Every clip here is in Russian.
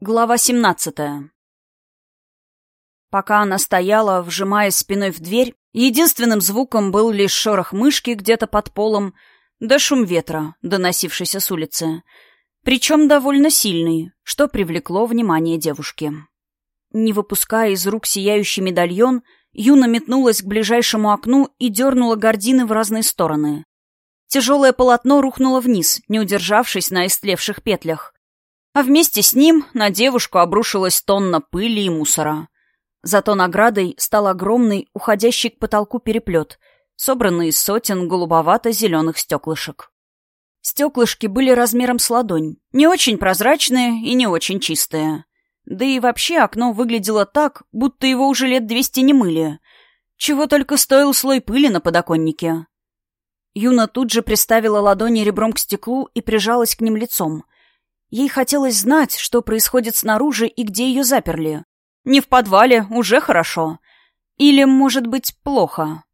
Глава 17 Пока она стояла, вжимаясь спиной в дверь, единственным звуком был лишь шорох мышки где-то под полом, да шум ветра, доносившийся с улицы. Причем довольно сильный, что привлекло внимание девушки. Не выпуская из рук сияющий медальон, Юна метнулась к ближайшему окну и дернула гардины в разные стороны. Тяжелое полотно рухнуло вниз, не удержавшись на истлевших петлях а вместе с ним на девушку обрушилась тонна пыли и мусора. Зато наградой стал огромный, уходящий к потолку переплет, собранный из сотен голубовато-зеленых стеклышек. Стеклышки были размером с ладонь, не очень прозрачные и не очень чистые. Да и вообще окно выглядело так, будто его уже лет двести не мыли. Чего только стоил слой пыли на подоконнике. Юна тут же приставила ладони ребром к стеклу и прижалась к ним лицом — Ей хотелось знать, что происходит снаружи и где ее заперли. Не в подвале, уже хорошо. Или, может быть, плохо.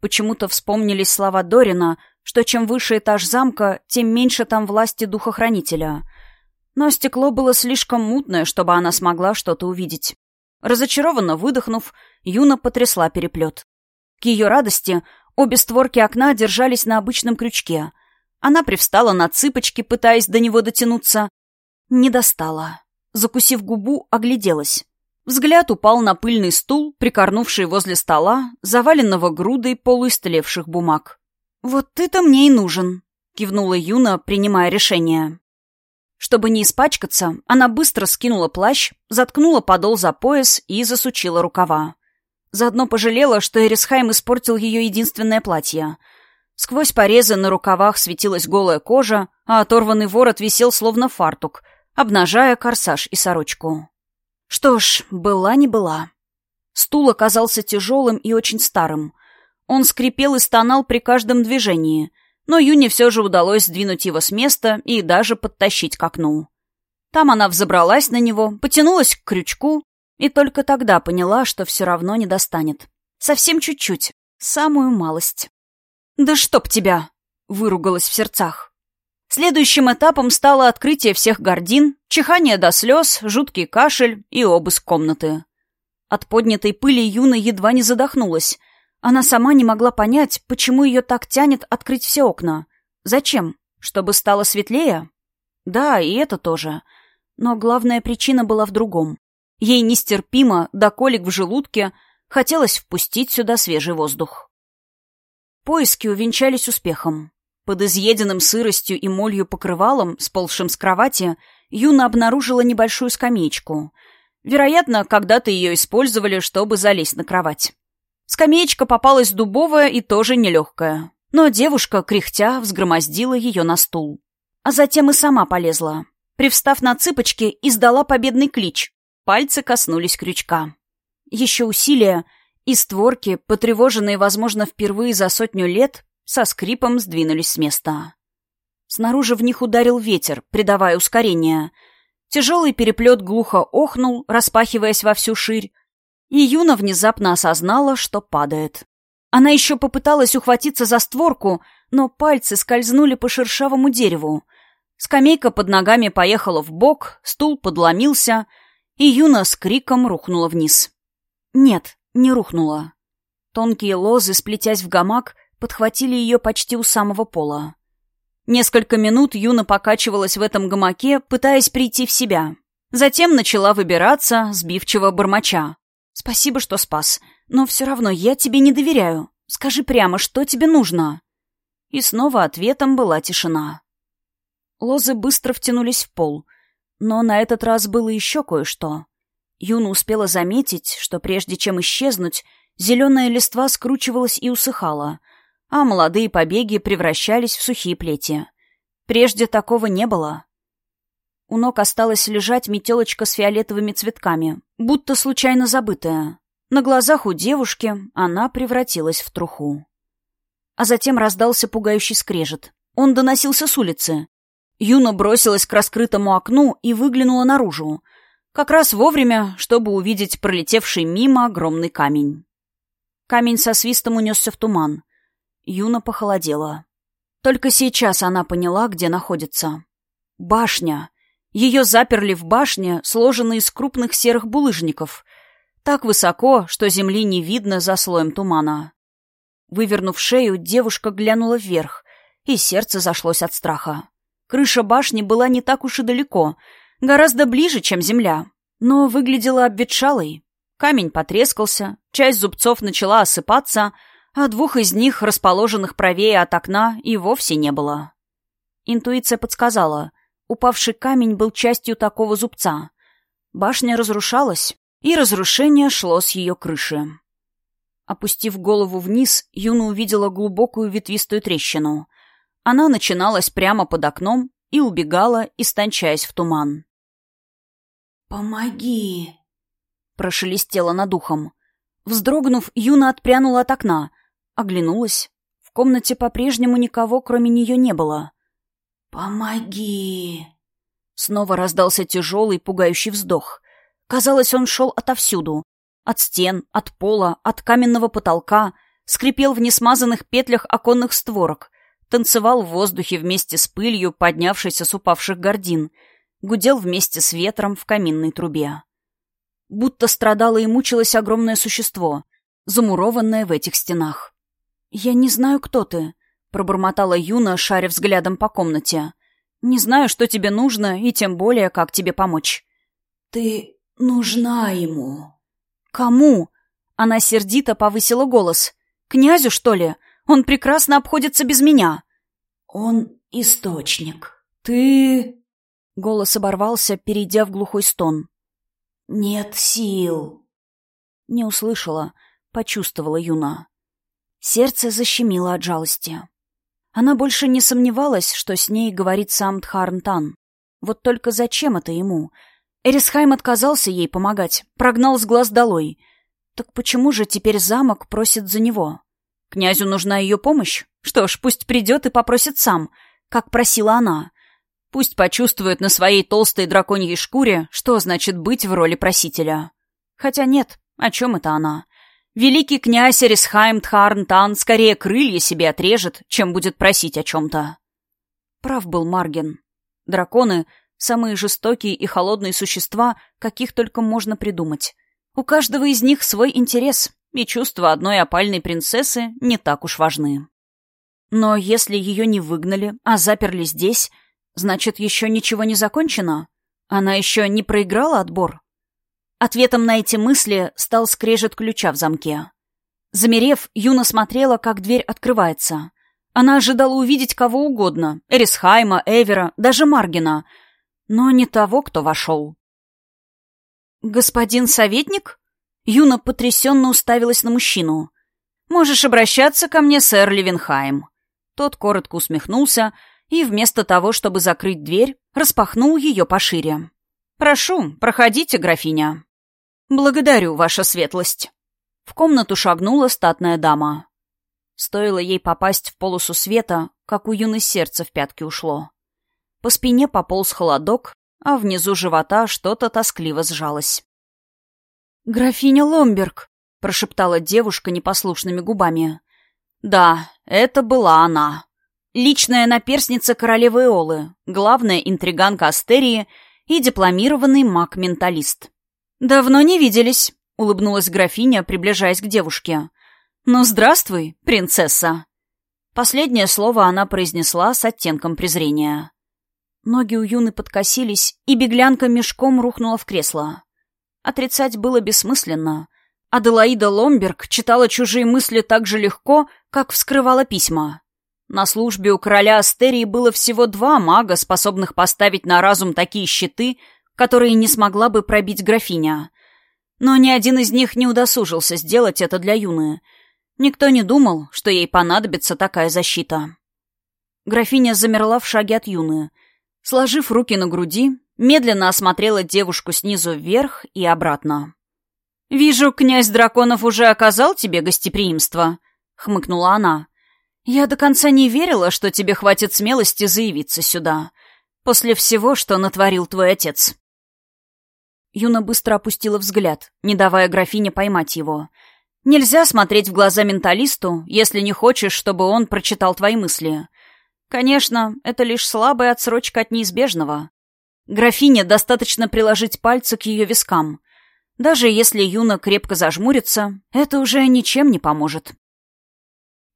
Почему-то вспомнились слова Дорина, что чем выше этаж замка, тем меньше там власти духохранителя. Но стекло было слишком мутное, чтобы она смогла что-то увидеть. Разочарованно выдохнув, Юна потрясла переплет. К ее радости обе створки окна держались на обычном крючке, она привстала на цыпочки, пытаясь до него дотянуться. Не достала. Закусив губу, огляделась. Взгляд упал на пыльный стул, прикорнувший возле стола, заваленного грудой полуистлевших бумаг. «Вот ты-то мне и нужен», — кивнула Юна, принимая решение. Чтобы не испачкаться, она быстро скинула плащ, заткнула подол за пояс и засучила рукава. Заодно пожалела, что Эрисхайм испортил ее единственное платье — Сквозь порезы на рукавах светилась голая кожа, а оторванный ворот висел словно фартук, обнажая корсаж и сорочку. Что ж, была не была. Стул оказался тяжелым и очень старым. Он скрипел и стонал при каждом движении, но Юне все же удалось сдвинуть его с места и даже подтащить к окну. Там она взобралась на него, потянулась к крючку и только тогда поняла, что все равно не достанет. Совсем чуть-чуть, самую малость. «Да чтоб тебя!» — выругалась в сердцах. Следующим этапом стало открытие всех гордин, чихание до слез, жуткий кашель и обыск комнаты. От поднятой пыли Юна едва не задохнулась. Она сама не могла понять, почему ее так тянет открыть все окна. Зачем? Чтобы стало светлее? Да, и это тоже. Но главная причина была в другом. Ей нестерпимо, до колик в желудке, хотелось впустить сюда свежий воздух. Поиски увенчались успехом. Под изъеденным сыростью и молью покрывалом, сползшим с кровати, Юна обнаружила небольшую скамеечку. Вероятно, когда-то ее использовали, чтобы залезть на кровать. Скамеечка попалась дубовая и тоже нелегкая. Но девушка, кряхтя, взгромоздила ее на стул. А затем и сама полезла. Привстав на цыпочки, издала победный клич. Пальцы коснулись крючка. Еще усилия, и створки, потревоженные, возможно, впервые за сотню лет, со скрипом сдвинулись с места. Снаружи в них ударил ветер, придавая ускорение. Тяжелый переплет глухо охнул, распахиваясь во всю ширь, и Юна внезапно осознала, что падает. Она еще попыталась ухватиться за створку, но пальцы скользнули по шершавому дереву. Скамейка под ногами поехала в бок, стул подломился, и Юна с криком рухнула вниз. Нет, не рухнула. Тонкие лозы, сплетясь в гамак, подхватили ее почти у самого пола. Несколько минут Юна покачивалась в этом гамаке, пытаясь прийти в себя. Затем начала выбираться, сбивчиво бормоча. «Спасибо, что спас, но все равно я тебе не доверяю. Скажи прямо, что тебе нужно?» И снова ответом была тишина. Лозы быстро втянулись в пол, но на этот раз было еще кое-что. Юна успела заметить, что прежде чем исчезнуть, зеленая листва скручивалась и усыхала, а молодые побеги превращались в сухие плети. Прежде такого не было. У ног осталась лежать метелочка с фиолетовыми цветками, будто случайно забытая. На глазах у девушки она превратилась в труху. А затем раздался пугающий скрежет. Он доносился с улицы. Юна бросилась к раскрытому окну и выглянула наружу. Как раз вовремя, чтобы увидеть пролетевший мимо огромный камень. Камень со свистом унесся в туман. Юна похолодела. Только сейчас она поняла, где находится. Башня. Ее заперли в башне, сложенной из крупных серых булыжников. Так высоко, что земли не видно за слоем тумана. Вывернув шею, девушка глянула вверх, и сердце зашлось от страха. Крыша башни была не так уж и далеко, гораздо ближе, чем земля, но выглядела обветшалой. Камень потрескался, часть зубцов начала осыпаться, а двух из них, расположенных правее от окна, и вовсе не было. Интуиция подсказала. Упавший камень был частью такого зубца. Башня разрушалась, и разрушение шло с ее крыши. Опустив голову вниз, Юна увидела глубокую ветвистую трещину. Она начиналась прямо под окном и убегала, истончаясь в туман. «Помоги!» — прошелестела над ухом. Вздрогнув, Юна отпрянула от окна, оглянулась. В комнате по-прежнему никого, кроме нее, не было. «Помоги!» Снова раздался тяжелый, пугающий вздох. Казалось, он шел отовсюду. От стен, от пола, от каменного потолка, скрипел в несмазанных петлях оконных створок, танцевал в воздухе вместе с пылью, поднявшейся с упавших гордин, гудел вместе с ветром в каминной трубе. Будто страдало и мучилось огромное существо, замурованное в этих стенах. «Я не знаю, кто ты», — пробормотала Юна, шаря взглядом по комнате. «Не знаю, что тебе нужно, и тем более, как тебе помочь». «Ты нужна ему». «Кому?» Она сердито повысила голос. «Князю, что ли? Он прекрасно обходится без меня». «Он источник. Ты...» Голос оборвался, перейдя в глухой стон. «Нет сил». Не услышала, почувствовала Юна. Сердце защемило от жалости. Она больше не сомневалась, что с ней говорит сам Тхарнтан. Вот только зачем это ему? Эрисхайм отказался ей помогать, прогнал с глаз долой. Так почему же теперь замок просит за него? Князю нужна ее помощь? Что ж, пусть придет и попросит сам, как просила она. Пусть почувствует на своей толстой драконьей шкуре, что значит быть в роли просителя. Хотя нет, о чем это она? Великий князь Эрисхайм Тхарнтан скорее крылья себе отрежет, чем будет просить о чем-то. Прав был Марген. Драконы — самые жестокие и холодные существа, каких только можно придумать. У каждого из них свой интерес, и чувства одной опальной принцессы не так уж важны. Но если ее не выгнали, а заперли здесь, Значит, еще ничего не закончено? Она еще не проиграла отбор? Ответом на эти мысли стал скрежет ключа в замке. Замерев, Юна смотрела, как дверь открывается. Она ожидала увидеть кого угодно — Эрисхайма, Эвера, даже Маргина. Но не того, кто вошел. «Господин советник?» Юна потрясенно уставилась на мужчину. «Можешь обращаться ко мне, сэр Левенхайм». Тот коротко усмехнулся и вместо того, чтобы закрыть дверь, распахнул ее пошире. «Прошу, проходите, графиня». «Благодарю, ваша светлость». В комнату шагнула статная дама. Стоило ей попасть в полосу света, как у юной сердца в пятки ушло. По спине пополз холодок, а внизу живота что-то тоскливо сжалось. «Графиня Ломберг», — прошептала девушка непослушными губами. «Да, это была она». Личная наперсница королевы Эолы, главная интриганка Астерии и дипломированный маг-менталист. «Давно не виделись», — улыбнулась графиня, приближаясь к девушке. «Ну, здравствуй, принцесса». Последнее слово она произнесла с оттенком презрения. Ноги у Юны подкосились, и беглянка мешком рухнула в кресло. Отрицать было бессмысленно. Аделаида Ломберг читала чужие мысли так же легко, как вскрывала письма. На службе у короля Астерии было всего два мага, способных поставить на разум такие щиты, которые не смогла бы пробить графиня. Но ни один из них не удосужился сделать это для Юны. Никто не думал, что ей понадобится такая защита. Графиня замерла в шаге от Юны. Сложив руки на груди, медленно осмотрела девушку снизу вверх и обратно. «Вижу, князь драконов уже оказал тебе гостеприимство», — хмыкнула она. Я до конца не верила, что тебе хватит смелости заявиться сюда. После всего, что натворил твой отец. Юна быстро опустила взгляд, не давая графине поймать его. Нельзя смотреть в глаза менталисту, если не хочешь, чтобы он прочитал твои мысли. Конечно, это лишь слабая отсрочка от неизбежного. Графине достаточно приложить пальцы к ее вискам. Даже если Юна крепко зажмурится, это уже ничем не поможет.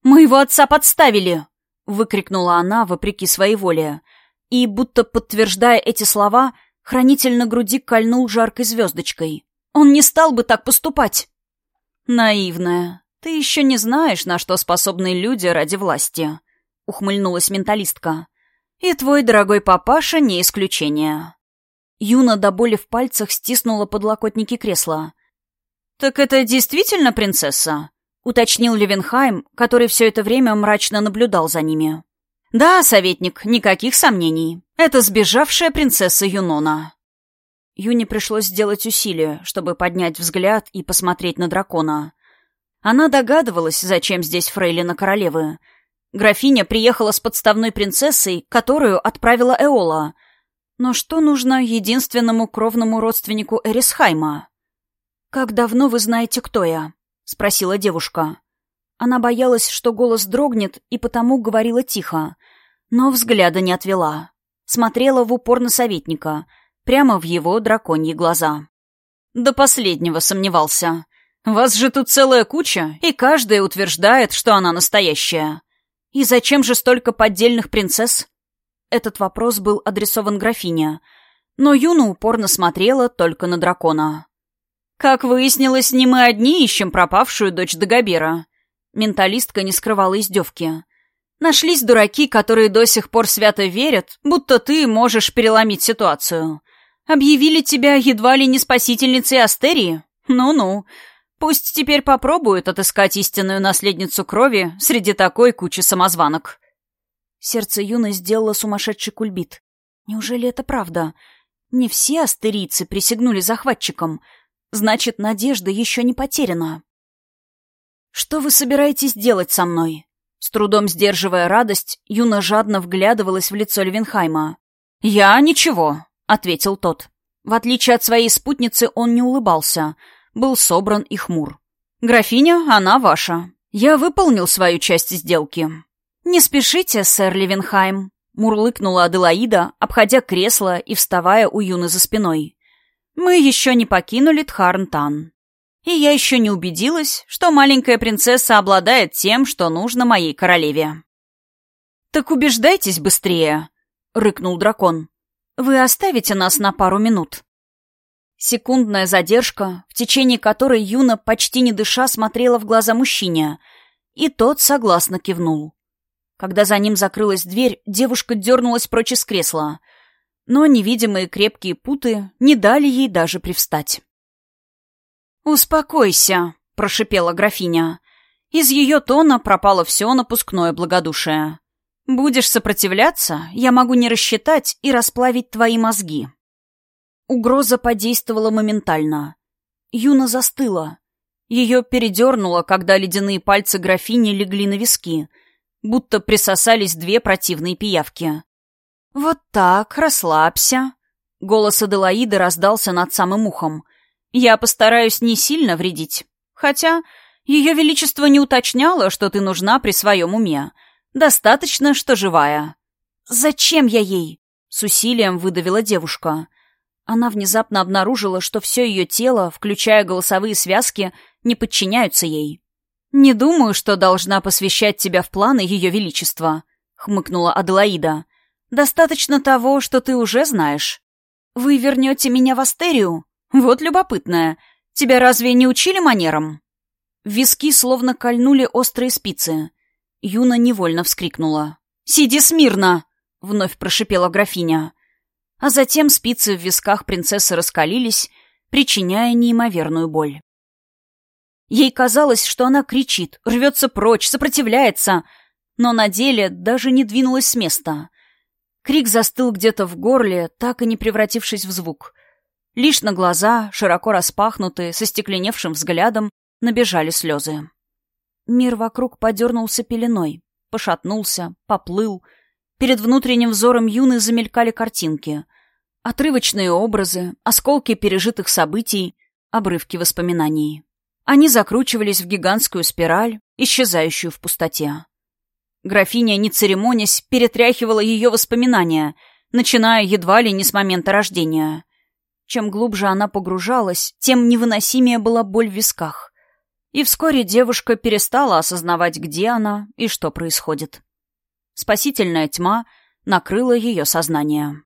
«Моего отца подставили!» — выкрикнула она, вопреки своей воле. И, будто подтверждая эти слова, хранитель на груди кольнул жаркой звездочкой. «Он не стал бы так поступать!» «Наивная. Ты еще не знаешь, на что способны люди ради власти», — ухмыльнулась менталистка. «И твой дорогой папаша не исключение». Юна до боли в пальцах стиснула подлокотники кресла. «Так это действительно принцесса?» — уточнил Левенхайм, который все это время мрачно наблюдал за ними. «Да, советник, никаких сомнений. Это сбежавшая принцесса Юнона». Юне пришлось сделать усилие, чтобы поднять взгляд и посмотреть на дракона. Она догадывалась, зачем здесь фрейлина королевы. Графиня приехала с подставной принцессой, которую отправила Эола. Но что нужно единственному кровному родственнику Эрисхайма? «Как давно вы знаете, кто я?» — спросила девушка. Она боялась, что голос дрогнет, и потому говорила тихо, но взгляда не отвела. Смотрела в упор на советника, прямо в его драконьи глаза. До последнего сомневался. Вас же тут целая куча, и каждая утверждает, что она настоящая. И зачем же столько поддельных принцесс? Этот вопрос был адресован графине, но Юна упорно смотрела только на дракона. Как выяснилось, не мы одни ищем пропавшую дочь Дагобера. Менталистка не скрывала издевки. Нашлись дураки, которые до сих пор свято верят, будто ты можешь переломить ситуацию. Объявили тебя едва ли не спасительницей Астерии? Ну-ну. Пусть теперь попробуют отыскать истинную наследницу крови среди такой кучи самозванок. Сердце Юны сделало сумасшедший кульбит. Неужели это правда? Не все астерийцы присягнули захватчикам — Значит, надежда еще не потеряна. «Что вы собираетесь делать со мной?» С трудом сдерживая радость, Юна жадно вглядывалась в лицо Левенхайма. «Я ничего», — ответил тот. В отличие от своей спутницы, он не улыбался, был собран и хмур. «Графиня, она ваша. Я выполнил свою часть сделки». «Не спешите, сэр Левенхайм», — мурлыкнула Аделаида, обходя кресло и вставая у Юны за спиной. Мы еще не покинули Тхарнтан. И я еще не убедилась, что маленькая принцесса обладает тем, что нужно моей королеве. «Так убеждайтесь быстрее», — рыкнул дракон. «Вы оставите нас на пару минут». Секундная задержка, в течение которой Юна, почти не дыша, смотрела в глаза мужчине, и тот согласно кивнул. Когда за ним закрылась дверь, девушка дернулась прочь из кресла — но невидимые крепкие путы не дали ей даже привстать. «Успокойся», — прошипела графиня. Из ее тона пропало все напускное благодушие. «Будешь сопротивляться, я могу не рассчитать и расплавить твои мозги». Угроза подействовала моментально. Юна застыла. Ее передернуло, когда ледяные пальцы графини легли на виски, будто присосались две противные пиявки. «Вот так, расслабься». Голос Аделаиды раздался над самым ухом. «Я постараюсь не сильно вредить. Хотя ее величество не уточняло, что ты нужна при своем уме. Достаточно, что живая». «Зачем я ей?» — с усилием выдавила девушка. Она внезапно обнаружила, что все ее тело, включая голосовые связки, не подчиняются ей. «Не думаю, что должна посвящать тебя в планы ее величества», — хмыкнула Аделаида. Достаточно того, что ты уже знаешь. Вы вернете меня в Астерию? Вот любопытное. Тебя разве не учили манерам?» виски словно кольнули острые спицы. Юна невольно вскрикнула. «Сиди смирно!» — вновь прошипела графиня. А затем спицы в висках принцессы раскалились, причиняя неимоверную боль. Ей казалось, что она кричит, рвется прочь, сопротивляется, но на деле даже не двинулась с места. Крик застыл где-то в горле, так и не превратившись в звук. Лишь на глаза, широко распахнутые, со стекленевшим взглядом, набежали слезы. Мир вокруг подернулся пеленой, пошатнулся, поплыл. Перед внутренним взором юны замелькали картинки. Отрывочные образы, осколки пережитых событий, обрывки воспоминаний. Они закручивались в гигантскую спираль, исчезающую в пустоте. Графиня, не церемонясь, перетряхивала ее воспоминания, начиная едва ли не с момента рождения. Чем глубже она погружалась, тем невыносимее была боль в висках. И вскоре девушка перестала осознавать, где она и что происходит. Спасительная тьма накрыла ее сознание.